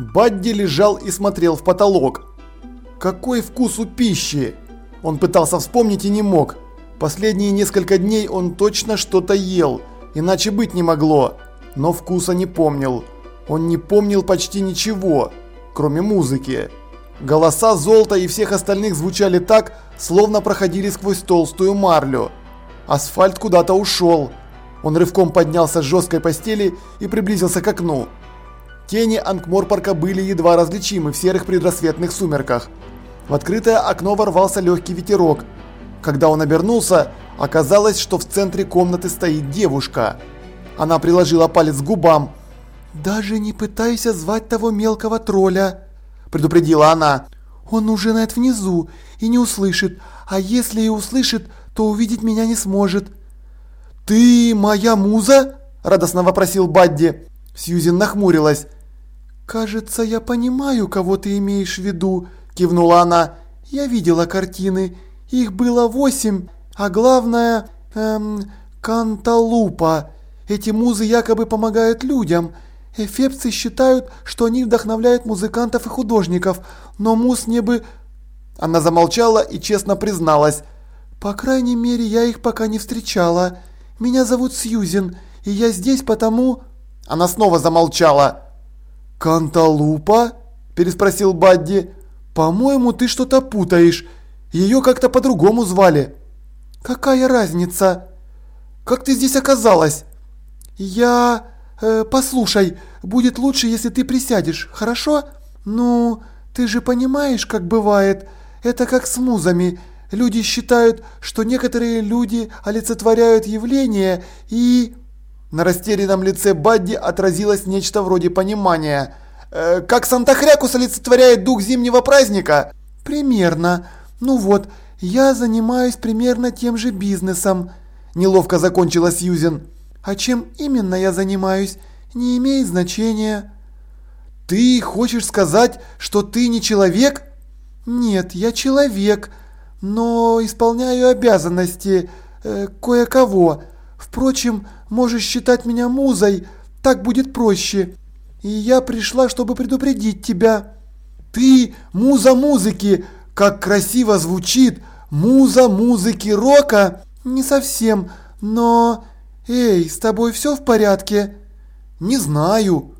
Бадди лежал и смотрел в потолок. Какой вкус у пищи! Он пытался вспомнить и не мог. Последние несколько дней он точно что-то ел, иначе быть не могло. Но вкуса не помнил. Он не помнил почти ничего, кроме музыки. Голоса Золота и всех остальных звучали так, словно проходили сквозь толстую марлю. Асфальт куда-то ушел. Он рывком поднялся с жесткой постели и приблизился к окну. Тени Анкморпарка были едва различимы в серых предрассветных сумерках. В открытое окно ворвался легкий ветерок. Когда он обернулся, оказалось, что в центре комнаты стоит девушка. Она приложила палец к губам. «Даже не пытайся звать того мелкого тролля», – предупредила она. «Он ужинает внизу и не услышит, а если и услышит, то увидеть меня не сможет». «Ты моя муза?» – радостно вопросил Бадди. Сьюзен нахмурилась. «Кажется, я понимаю, кого ты имеешь в виду», – кивнула она. «Я видела картины. Их было восемь, а главное, эм, канталупа. Эти музы якобы помогают людям. Эфепцы считают, что они вдохновляют музыкантов и художников, но муз не бы...» Она замолчала и честно призналась. «По крайней мере, я их пока не встречала. Меня зовут Сьюзен, и я здесь потому...» Она снова замолчала. «Канталупа?» – переспросил Бадди. «По-моему, ты что-то путаешь. Ее как-то по-другому звали». «Какая разница?» «Как ты здесь оказалась?» «Я... Э, послушай, будет лучше, если ты присядешь, хорошо? Ну, ты же понимаешь, как бывает. Это как с музами. Люди считают, что некоторые люди олицетворяют явления и...» На растерянном лице Бадди отразилось нечто вроде понимания. «Э, «Как Санта-Хрякус олицетворяет дух зимнего праздника?» «Примерно. Ну вот, я занимаюсь примерно тем же бизнесом», – неловко закончила Сьюзен. «А чем именно я занимаюсь, не имеет значения». «Ты хочешь сказать, что ты не человек?» «Нет, я человек, но исполняю обязанности э, кое-кого. Впрочем, можешь считать меня музой, так будет проще. И я пришла, чтобы предупредить тебя. Ты муза музыки, как красиво звучит, муза музыки рока. Не совсем, но... Эй, с тобой все в порядке? Не знаю.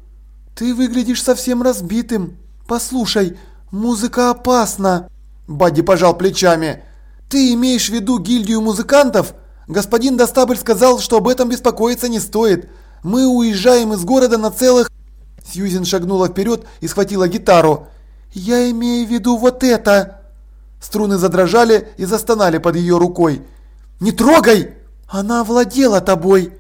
Ты выглядишь совсем разбитым. Послушай, музыка опасна. Бадди пожал плечами. Ты имеешь в виду гильдию музыкантов? Господин Достабль сказал, что об этом беспокоиться не стоит. Мы уезжаем из города на целых...» Сьюзен шагнула вперед и схватила гитару. «Я имею в виду вот это!» Струны задрожали и застонали под ее рукой. «Не трогай! Она владела тобой!»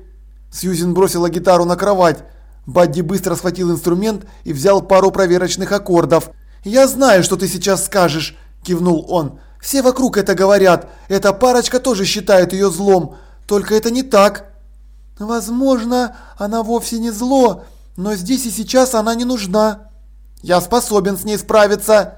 Сьюзен бросила гитару на кровать. Бадди быстро схватил инструмент и взял пару проверочных аккордов. «Я знаю, что ты сейчас скажешь!» – кивнул он. Все вокруг это говорят. Эта парочка тоже считает ее злом. Только это не так. Возможно, она вовсе не зло, но здесь и сейчас она не нужна. Я способен с ней справиться.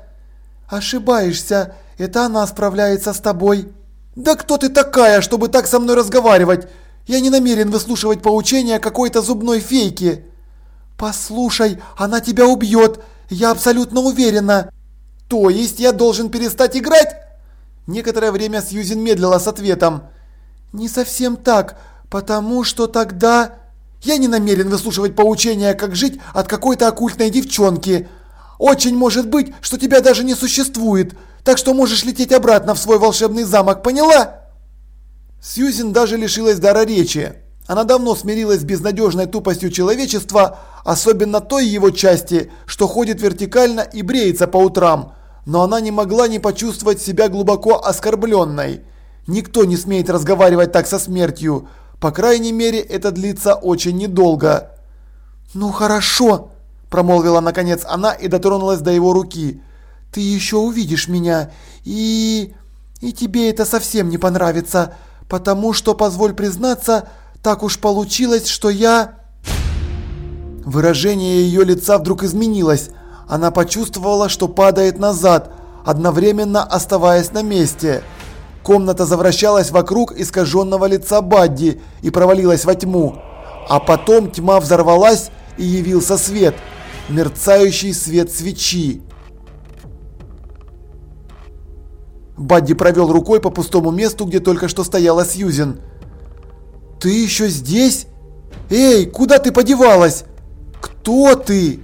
Ошибаешься. Это она справляется с тобой. Да кто ты такая, чтобы так со мной разговаривать? Я не намерен выслушивать поучения какой-то зубной фейки. Послушай, она тебя убьет. Я абсолютно уверена. То есть я должен перестать играть? Некоторое время Сьюзен медлила с ответом. «Не совсем так, потому что тогда...» «Я не намерен выслушивать поучения, как жить от какой-то оккультной девчонки. Очень может быть, что тебя даже не существует, так что можешь лететь обратно в свой волшебный замок, поняла?» Сьюзен даже лишилась дара речи. Она давно смирилась с безнадежной тупостью человечества, особенно той его части, что ходит вертикально и бреется по утрам – но она не могла не почувствовать себя глубоко оскорбленной. Никто не смеет разговаривать так со смертью. По крайней мере, это длится очень недолго. «Ну хорошо», – промолвила наконец она и дотронулась до его руки. «Ты еще увидишь меня, и... и тебе это совсем не понравится, потому что, позволь признаться, так уж получилось, что я...» Выражение ее лица вдруг изменилось. Она почувствовала, что падает назад, одновременно оставаясь на месте. Комната завращалась вокруг искаженного лица Бадди и провалилась во тьму. А потом тьма взорвалась и явился свет. Мерцающий свет свечи. Бадди провел рукой по пустому месту, где только что стояла Сьюзен. «Ты еще здесь? Эй, куда ты подевалась? Кто ты?»